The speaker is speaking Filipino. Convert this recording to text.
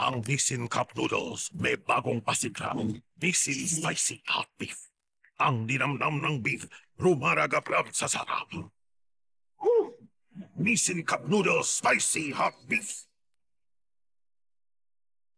Ang Nissin Cup Noodles may bagong pasigla. Nissin Spicy Hot Beef. Ang dinamnam ng beef, rumaragaplap sa sarap. Nissin Cup Noodles Spicy Hot Beef.